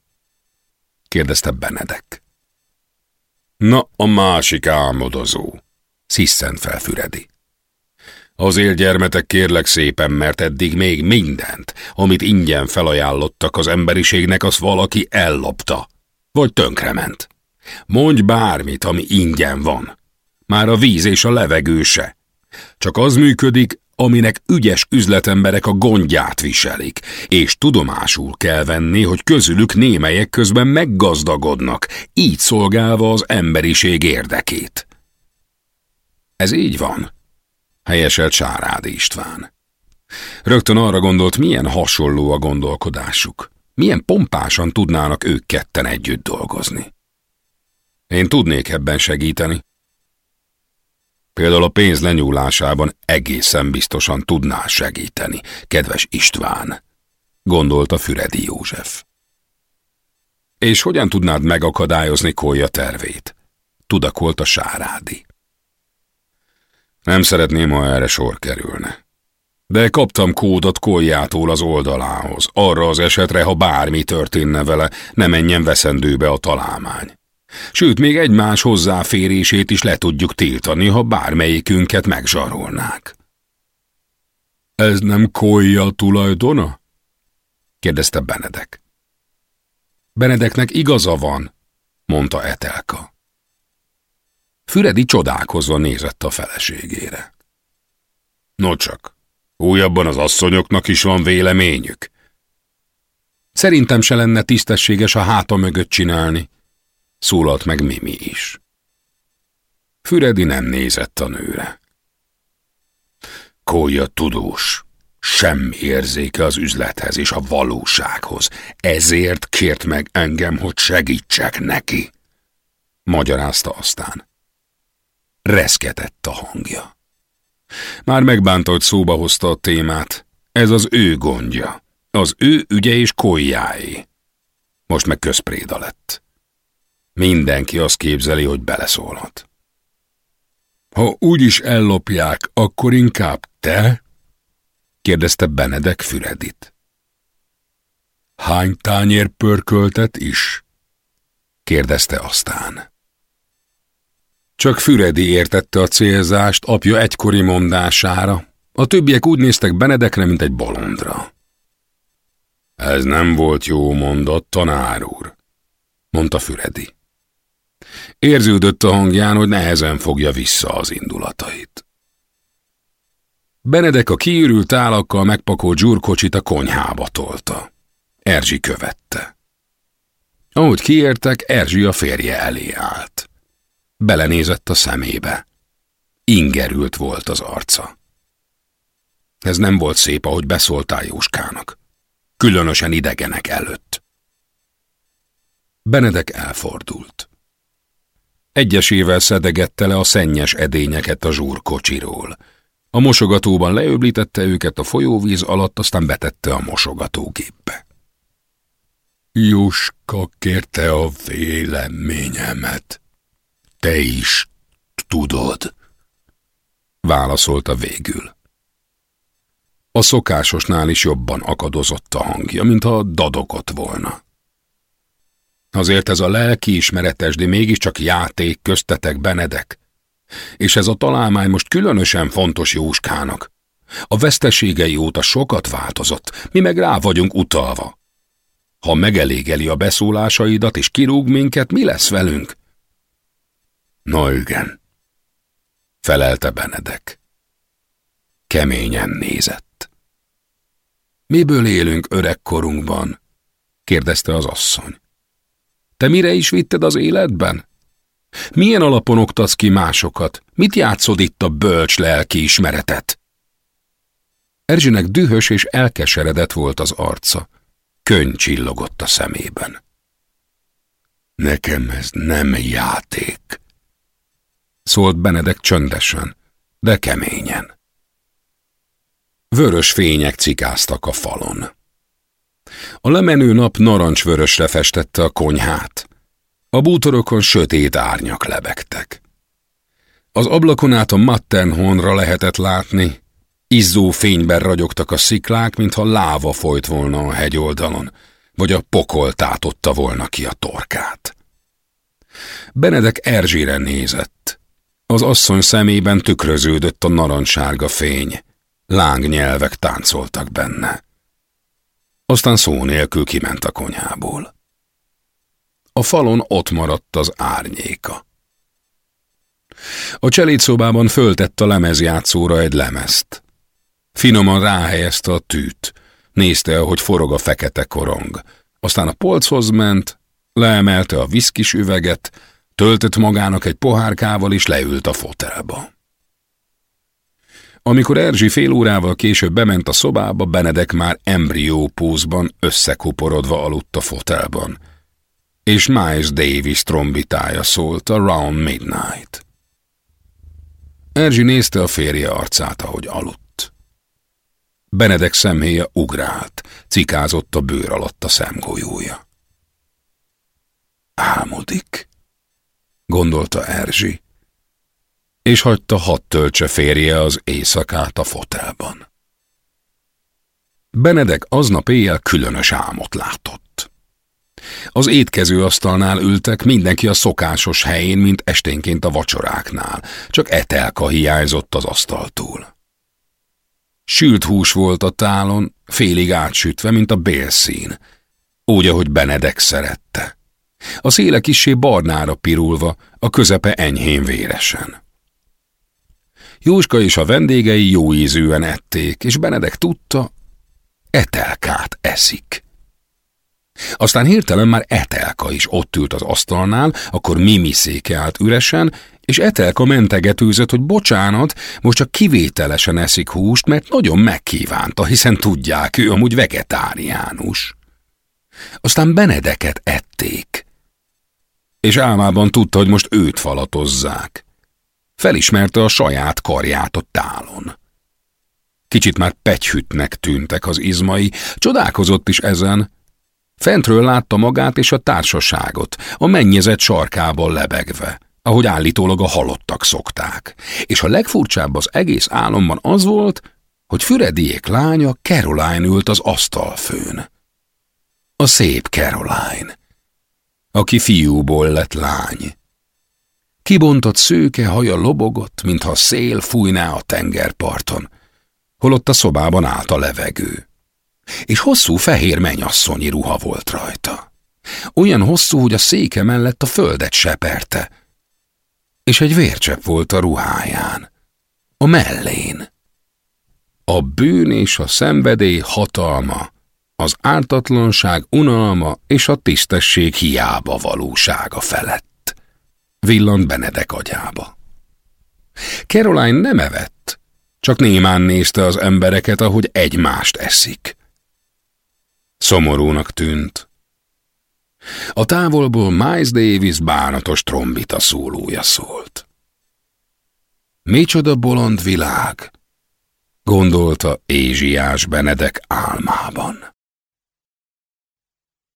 kérdezte Benedek. Na, a másik álmodozó, sziszent fel Füredi. Azért gyermetek kérlek szépen, mert eddig még mindent, amit ingyen felajánlottak az emberiségnek, az valaki ellopta, vagy tönkrement. Mondj bármit, ami ingyen van. Már a víz és a levegő se. Csak az működik, aminek ügyes üzletemberek a gondját viselik, és tudomásul kell venni, hogy közülük némelyek közben meggazdagodnak, így szolgálva az emberiség érdekét. Ez így van, helyeselt Sárádi István. Rögtön arra gondolt, milyen hasonló a gondolkodásuk, milyen pompásan tudnának ők ketten együtt dolgozni. Én tudnék ebben segíteni, Például a pénz lenyúlásában egészen biztosan tudná segíteni, kedves István, gondolta Füredi József. És hogyan tudnád megakadályozni Kolja tervét? Tudakolt a sárádi. Nem szeretném, ha erre sor kerülne. De kaptam kódot Koljától az oldalához, arra az esetre, ha bármi történne vele, ne menjen veszendőbe a találmány. Sőt, még egymás hozzáférését is le tudjuk tiltani, ha bármelyikünket megzsarolnák. Ez nem Kolja tulajdona? kérdezte Benedek. Benedeknek igaza van, mondta Etelka. Füredi csodálkozva nézett a feleségére. No csak, újabban az asszonyoknak is van véleményük. Szerintem se lenne tisztességes a háta mögött csinálni, Szólalt meg Mimi is. Füredi nem nézett a nőre. Kólya tudós, semmi érzéke az üzlethez és a valósághoz, ezért kért meg engem, hogy segítsek neki. Magyarázta aztán. Reszketett a hangja. Már megbánta, hogy szóba hozta a témát. Ez az ő gondja, az ő ügye és kójáé. Most meg közpréda lett. Mindenki azt képzeli, hogy beleszólhat. Ha úgyis ellopják, akkor inkább te? kérdezte Benedek Füredit. Hány tányér pörköltet is? kérdezte aztán. Csak Füredi értette a célzást apja egykori mondására, a többiek úgy néztek Benedekre, mint egy bolondra. Ez nem volt jó mondat, tanár úr, mondta Füredi. Érződött a hangján, hogy nehezen fogja vissza az indulatait. Benedek a kiürült állakkal megpakolt zsúrkocsit a konyhába tolta. Erzsi követte. Ahogy kiértek, Erzsi a férje elé állt. Belenézett a szemébe. Ingerült volt az arca. Ez nem volt szép, ahogy beszóltál Jóskának. Különösen idegenek előtt. Benedek elfordult. Egyesével szedegette le a szennyes edényeket a zsúrkocsiról. A mosogatóban leöblítette őket a folyóvíz alatt, aztán betette a mosogatógépbe. Juska kérte a véleményemet. Te is tudod, válaszolta végül. A szokásosnál is jobban akadozott a hangja, mintha dadokott volna. Azért ez a lelkiismeretes, de mégiscsak játék köztetek, Benedek. És ez a találmány most különösen fontos Jóskának. A veszteségei óta sokat változott, mi meg rá vagyunk utalva. Ha megelégeli a beszólásaidat és kirúg minket, mi lesz velünk? Na igen, felelte Benedek. Keményen nézett. Miből élünk öregkorunkban? kérdezte az asszony. Te mire is vitted az életben? Milyen alapon oktasz ki másokat? Mit játszod itt a bölcs lelki ismeretet? Erzsinek dühös és elkeseredett volt az arca. Könny csillogott a szemében. Nekem ez nem játék, szólt Benedek csöndesen, de keményen. Vörös fények cikáztak a falon. A lemenő nap narancsvörösre festette a konyhát. A bútorokon sötét árnyak lebegtek. Az ablakon át a Mattenhornra lehetett látni, Izzó fényben ragyogtak a sziklák, mintha láva folyt volna a hegyoldalon, vagy a pokol tátotta volna ki a torkát. Benedek Erzsire nézett. Az asszony szemében tükröződött a narancssárga fény. Lángnyelvek táncoltak benne. Aztán szó nélkül kiment a konyhából. A falon ott maradt az árnyéka. A cselédszobában föltett a lemezjátszóra egy lemezt. Finoman ráhelyezte a tűt, nézte, ahogy forog a fekete korong. Aztán a polchoz ment, leemelte a viszkis üveget, töltött magának egy pohárkával, és leült a fotelba. Amikor Erzsi fél órával később bement a szobába, Benedek már embrió pózban összekuporodva aludt a fotelban, és Miles Davis trombitája szólt a Round Midnight. Erzsi nézte a férje arcát, ahogy aludt. Benedek szemhéja ugrált, cikázott a bőr alatt a szemgolyója. Álmodik, gondolta Erzsi, és hagyta hat töltse férje az éjszakát a fotelban. Benedek aznap éjjel különös álmot látott. Az étkező asztalnál ültek, mindenki a szokásos helyén, mint esténként a vacsoráknál, csak etelka hiányzott az asztaltól. Sült hús volt a tálon, félig átsütve, mint a bélszín, úgy, ahogy Benedek szerette. A széle kissé barnára pirulva, a közepe enyhén véresen. Jóska és a vendégei jó ízűen ették, és Benedek tudta, etelkát eszik. Aztán hirtelen már Etelka is ott ült az asztalnál, akkor Mimi széke állt üresen, és Etelka mentegetőzött, hogy bocsánat, most csak kivételesen eszik húst, mert nagyon megkívánta, hiszen tudják, ő amúgy vegetáriánus. Aztán Benedeket ették, és álmában tudta, hogy most őt falatozzák. Felismerte a saját karját a tálon. Kicsit már pegyhütnek tűntek az izmai, csodálkozott is ezen, Fentről látta magát és a társaságot, a mennyezet sarkában lebegve, ahogy állítólag a halottak szokták. És a legfurcsább az egész álomban az volt, hogy Fürediék lánya Caroline ült az asztalfőn. A szép Caroline, aki fiúból lett lány. Kibontott szőke haja lobogott, mintha szél fújná a tengerparton, holott a szobában állt a levegő és hosszú fehér menyasszonyi ruha volt rajta. Olyan hosszú, hogy a széke mellett a földet seperte, és egy vércsepp volt a ruháján, a mellén. A bűn és a szenvedély hatalma, az ártatlanság unalma és a tisztesség hiába valósága felett. Villant Benedek agyába. Caroline nem evett, csak némán nézte az embereket, ahogy egymást eszik. Szomorúnak tűnt. A távolból Miles Davis bánatos trombita szólója szólt. Micsoda bolond világ, gondolta Ézsiás Benedek álmában.